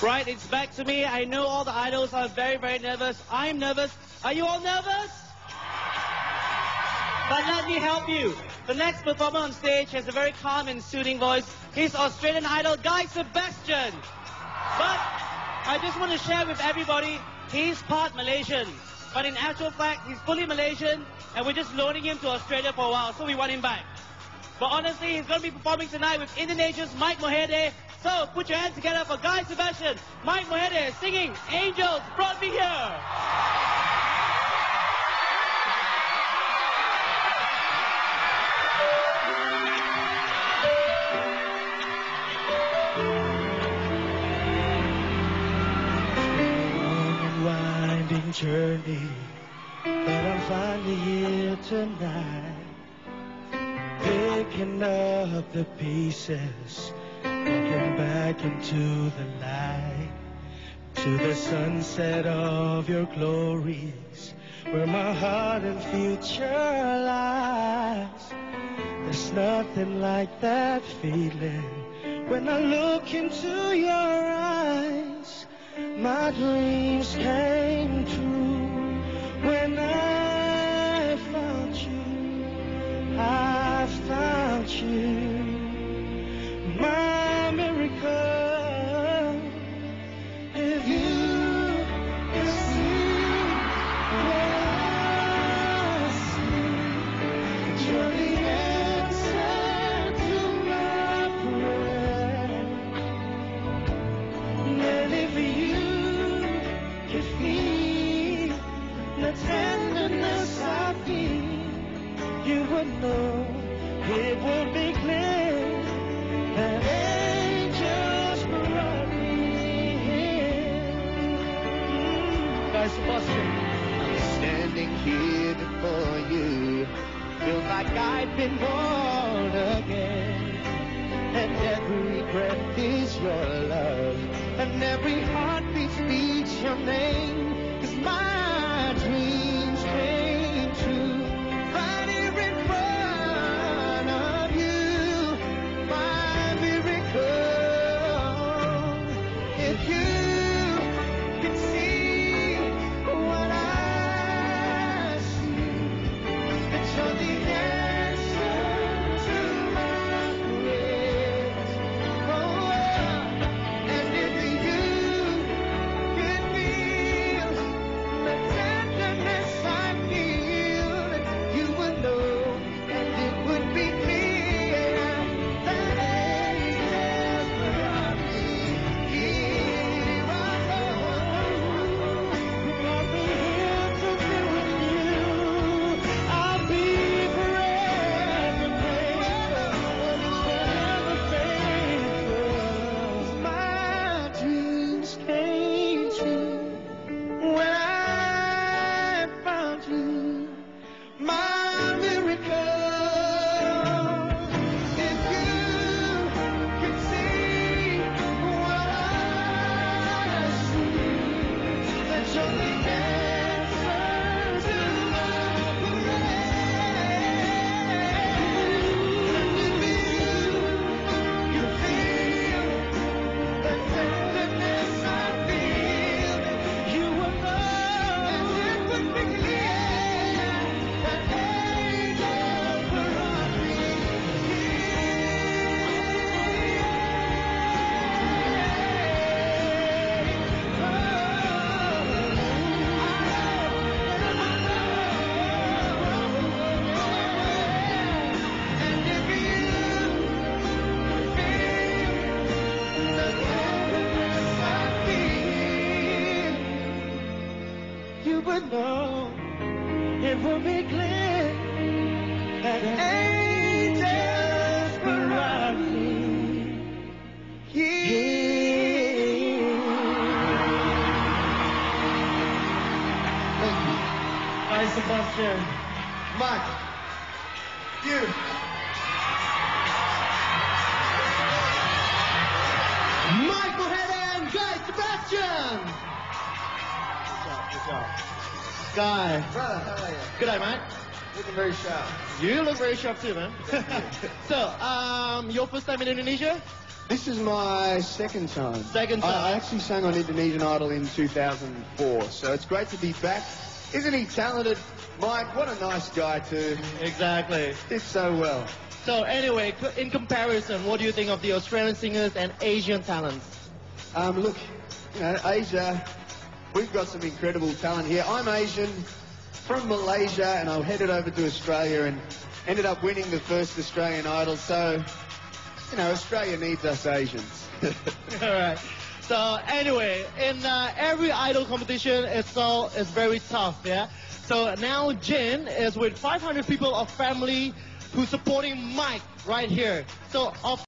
Right, it's back to me. I know all the idols are very, very nervous. I'm nervous. Are you all nervous? But let me help you. The next performer on stage has a very calm and soothing voice. He's Australian idol Guy Sebastian. But I just want to share with everybody, he's part Malaysian. But in actual fact, he's fully Malaysian, and we're just loaning him to Australia for a while, so we want him back. But honestly, he's going to be performing tonight with Indonesia's Mike Mohede. So put your hands together for Guy Sebastian, Mike Mohede singing Angels Brought Me Here. journey, but I'm finally here tonight. Picking up the pieces, walking back into the light. To the sunset of your glories, where my heart and future lies. There's nothing like that feeling when I look into your eyes. My dreams came would know it would be clear that angels brought me here. Guys, Sebastian. I'm standing here before you. Feel like I've been born again. And every breath is your love. And every heartbeat speaks your name. You would know it would be clear that angels brought me here. Thank you. Hi, Sebastian. Mike, you. Guy. Brother, how are you? Good day, mate. Looking very sharp. You look very sharp too, man. so, um, your first time in Indonesia? This is my second time. Second time. I, I actually sang on Indonesian Idol in 2004, so it's great to be back. Isn't he talented? Mike, what a nice guy too. Exactly. Did so well. So anyway, in comparison, what do you think of the Australian singers and Asian talents? Um, look, you know, Asia, we've got some incredible talent here. I'm Asian from Malaysia, and I headed over to Australia and ended up winning the first Australian Idol. So, you know, Australia needs us Asians. All right. So anyway, in uh, every idol competition, it's all it's very tough, yeah. So now Jin is with 500 people of family who's supporting Mike right here. So of